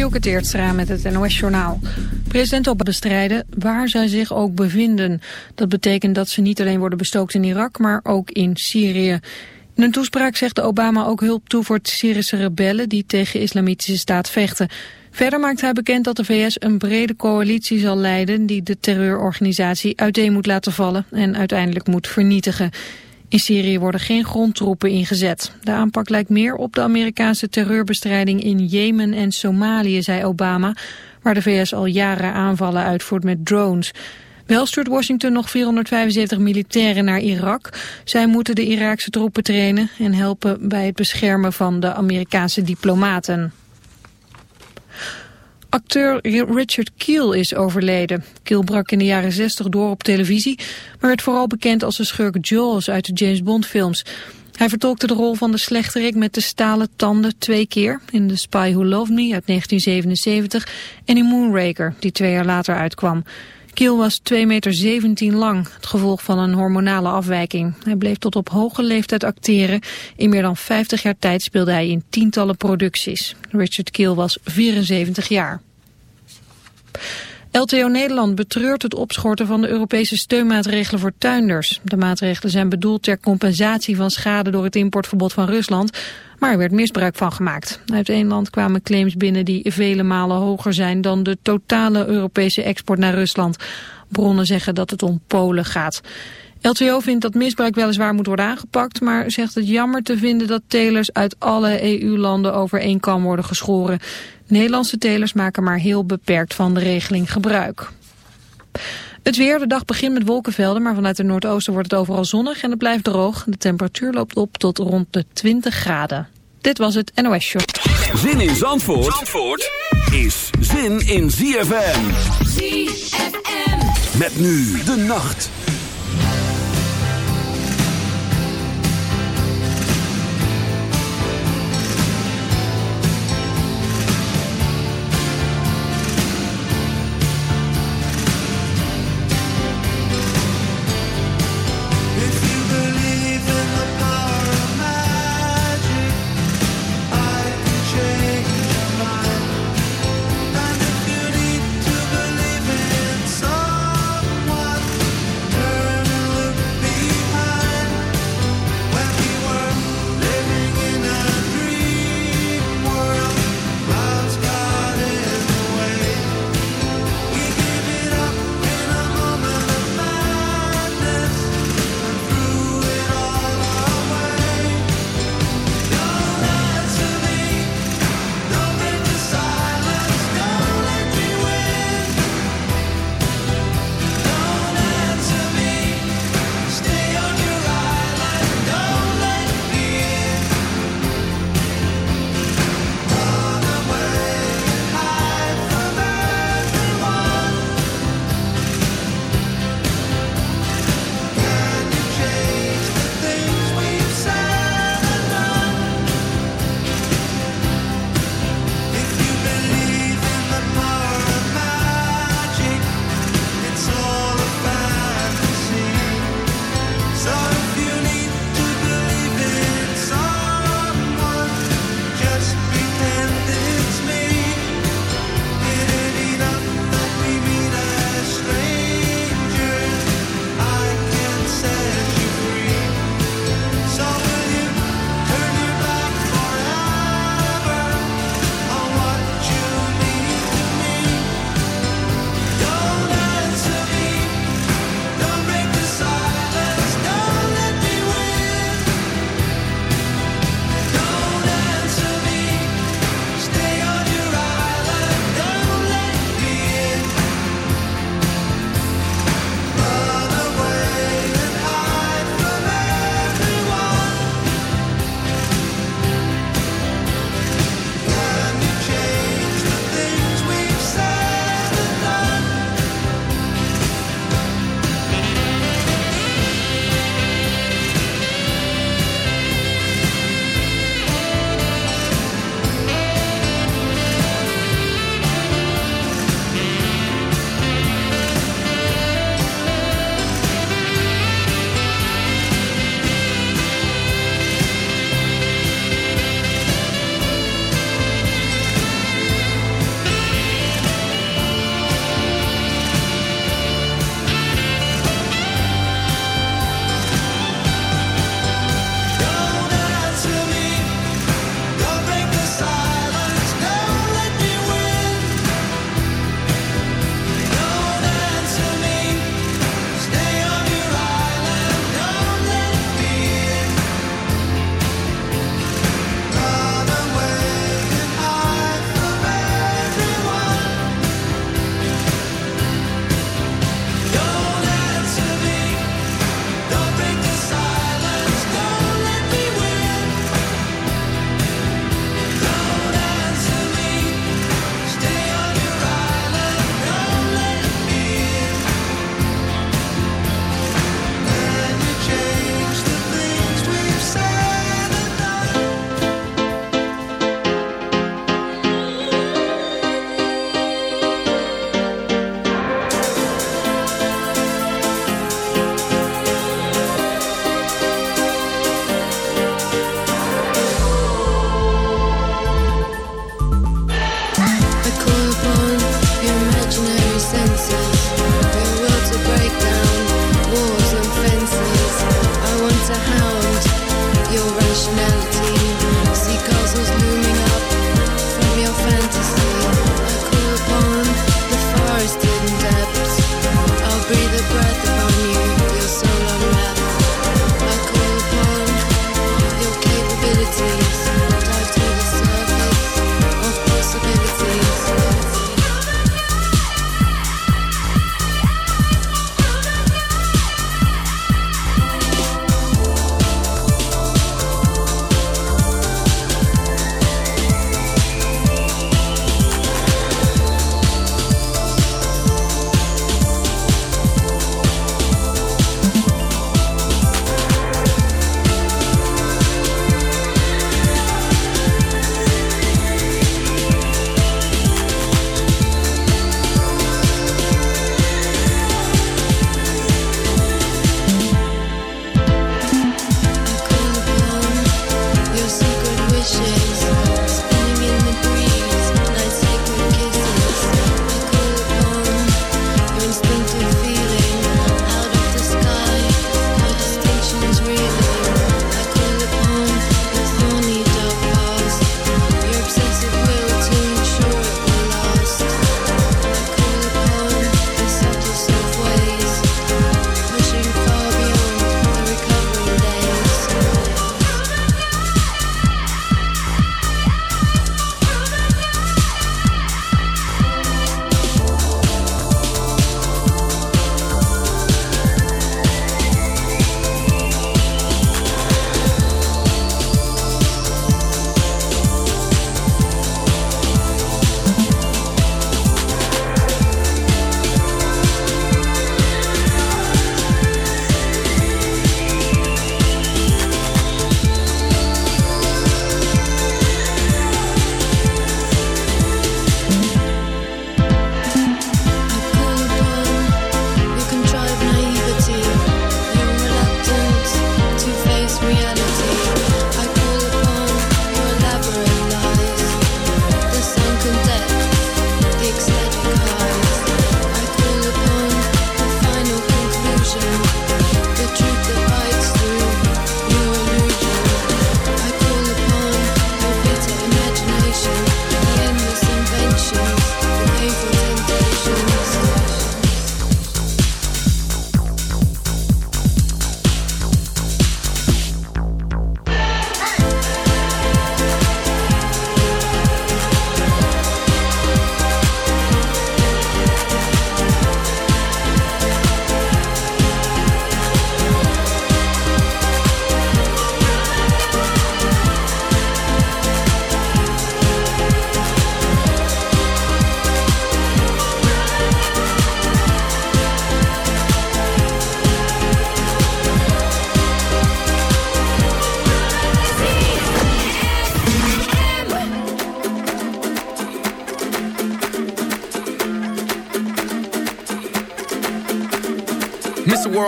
Dielke Teertstra met het NOS-journaal. President op de strijden waar zij zich ook bevinden. Dat betekent dat ze niet alleen worden bestookt in Irak, maar ook in Syrië. In een toespraak zegt Obama ook hulp toe voor Syrische rebellen die tegen islamitische staat vechten. Verder maakt hij bekend dat de VS een brede coalitie zal leiden die de terreurorganisatie uiteen moet laten vallen en uiteindelijk moet vernietigen. In Syrië worden geen grondtroepen ingezet. De aanpak lijkt meer op de Amerikaanse terreurbestrijding in Jemen en Somalië, zei Obama, waar de VS al jaren aanvallen uitvoert met drones. Wel stuurt Washington nog 475 militairen naar Irak. Zij moeten de Iraakse troepen trainen en helpen bij het beschermen van de Amerikaanse diplomaten. Acteur Richard Keel is overleden. Keel brak in de jaren 60 door op televisie, maar werd vooral bekend als de schurk Jaws uit de James Bond films. Hij vertolkte de rol van de slechterik met de stalen tanden twee keer, in The Spy Who Loved Me uit 1977 en in Moonraker, die twee jaar later uitkwam. Keel was 2,17 meter lang, het gevolg van een hormonale afwijking. Hij bleef tot op hoge leeftijd acteren. In meer dan 50 jaar tijd speelde hij in tientallen producties. Richard Keel was 74 jaar. LTO Nederland betreurt het opschorten van de Europese steunmaatregelen voor tuinders. De maatregelen zijn bedoeld ter compensatie van schade door het importverbod van Rusland, maar er werd misbruik van gemaakt. Uit één land kwamen claims binnen die vele malen hoger zijn dan de totale Europese export naar Rusland. Bronnen zeggen dat het om Polen gaat. LTO vindt dat misbruik weliswaar moet worden aangepakt, maar zegt het jammer te vinden dat telers uit alle EU-landen over één worden geschoren. Nederlandse telers maken maar heel beperkt van de regeling gebruik. Het weer, de dag begint met wolkenvelden, maar vanuit het noordoosten wordt het overal zonnig en het blijft droog. De temperatuur loopt op tot rond de 20 graden. Dit was het NOS Show. Zin in Zandvoort, Zandvoort is zin in ZFM. ZFM. Met nu de nacht.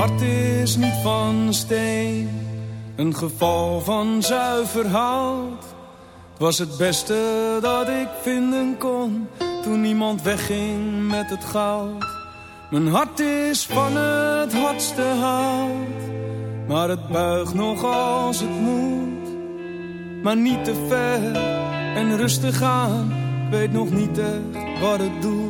Hart is niet van steen, een geval van zuiver hout. Het was het beste dat ik vinden kon, toen niemand wegging met het goud. Mijn hart is van het hardste hout, maar het buigt nog als het moet. Maar niet te ver en rustig aan, weet nog niet echt wat het doet.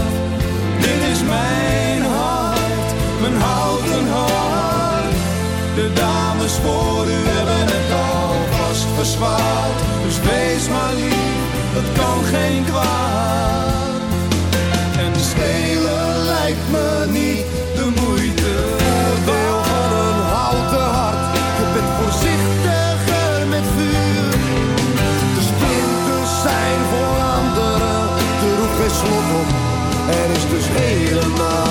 De dames voor u hebben het alvast verzwaard. Dus wees maar lief, dat kan geen kwaad. En stelen lijkt me niet de moeite. Deel van een houten hart, je bent voorzichtiger met vuur slot op. Er is dus helemaal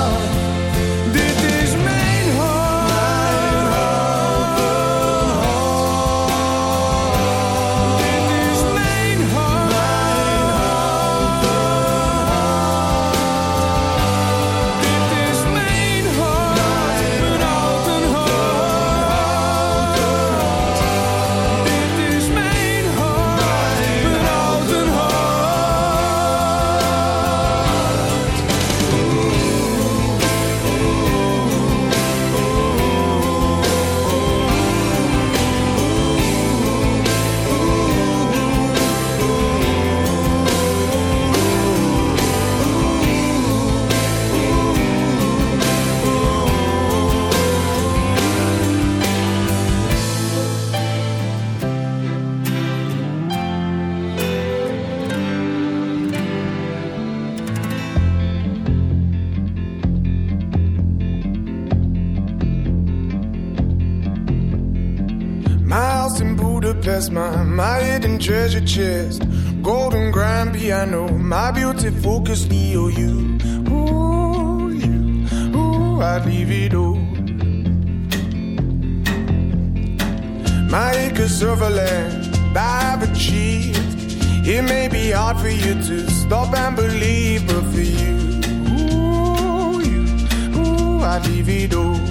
Treasure chest, golden grand piano, my beauty focus. Oh, ooh, you, ooh, I'd leave it all. My acres of land I've achieved. It may be hard for you to stop and believe, but for you, you, I'd leave it all.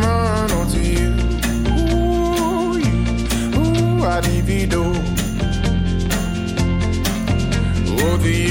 door. Oh, the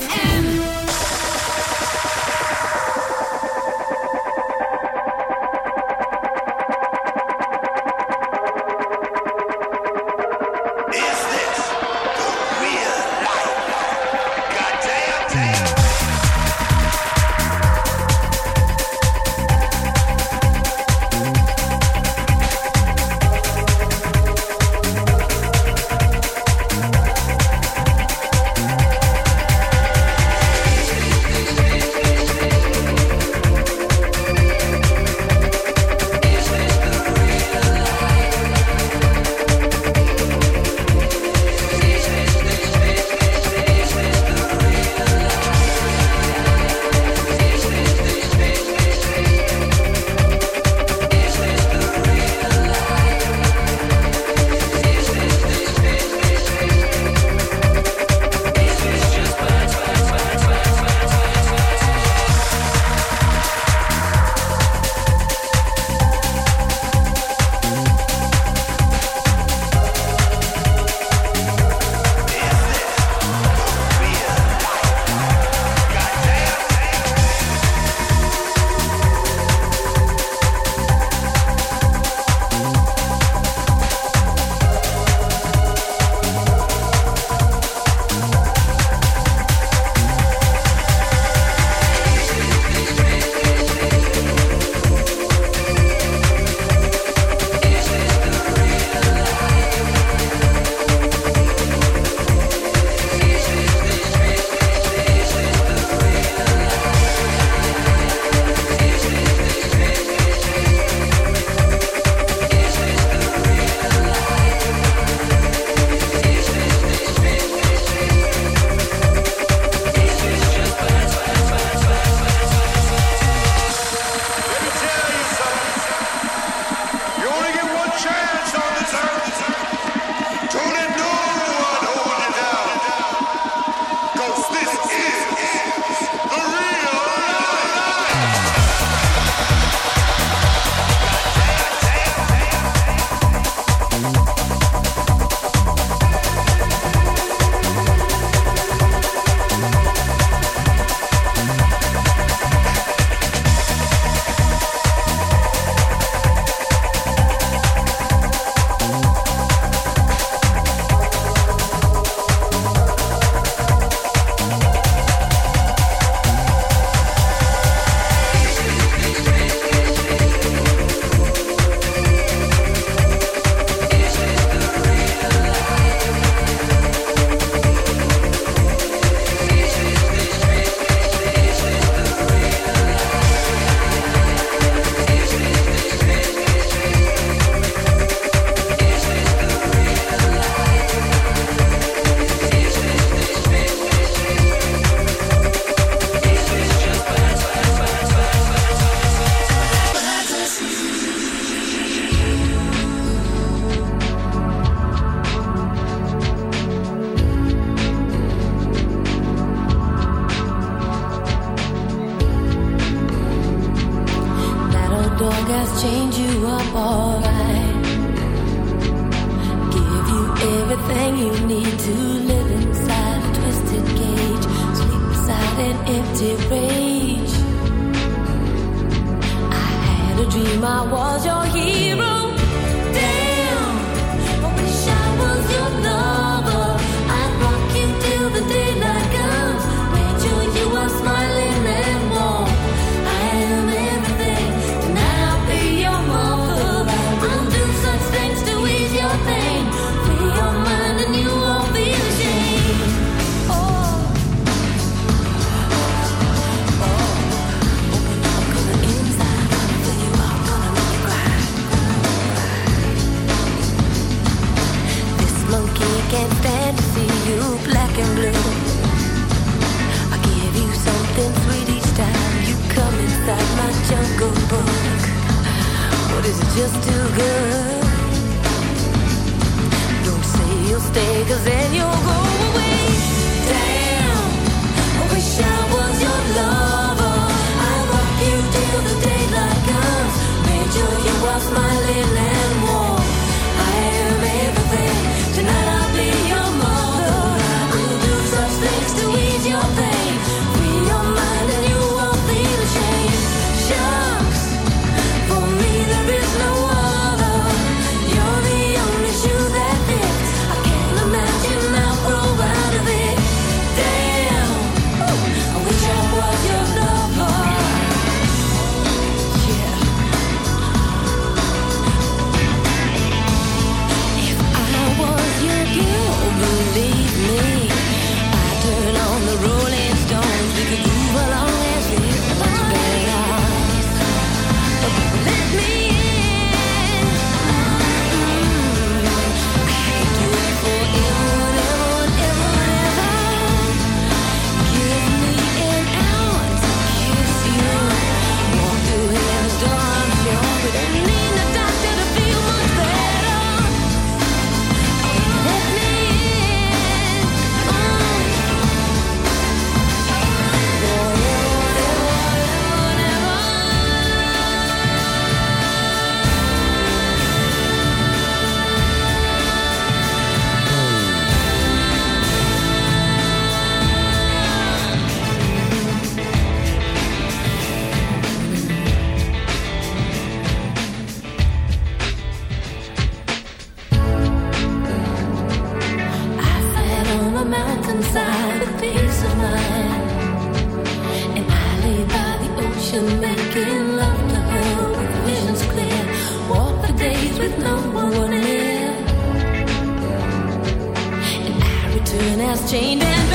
As chained and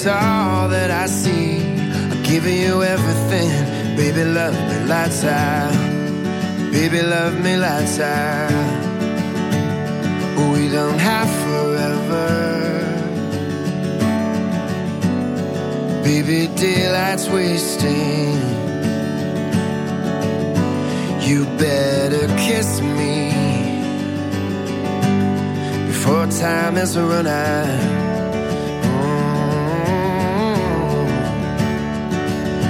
is all that I see. I'm giving you everything. Baby, love me lights out. Baby, love me lights out. We don't have forever. Baby, daylight's wasting. You better kiss me before time has run out.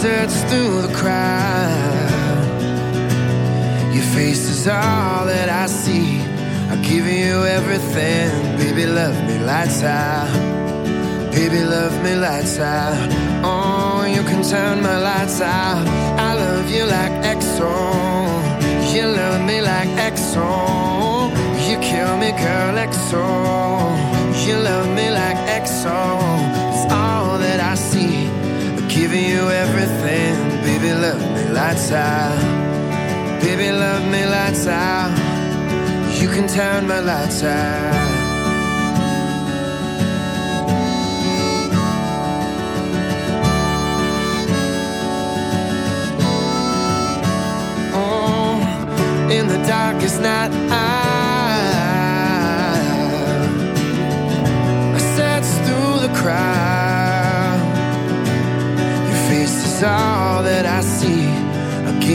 I search through the crowd. Your face is all that I see. I'm giving you everything. Baby, love me lights out. Baby, love me lights out. Oh, you can turn my lights out. I love you like XO. You love me like XO. You kill me, girl, XO. You love me like XO. Giving you everything. Baby, love me lights out. Baby, love me lights out. You can turn my lights out. Oh, in the darkest night.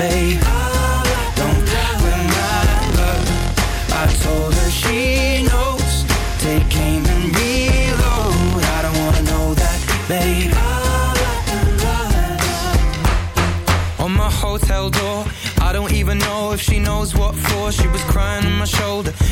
Don't love. I told her she knows. Take aim and reload. I don't wanna know that, babe. On my hotel door, I don't even know if she knows what for. She was crying on my shoulder.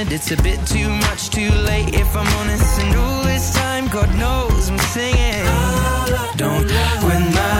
wanted. It's a bit too much, too late, if I'm honest. And all this time, God knows I'm singing. Don't win my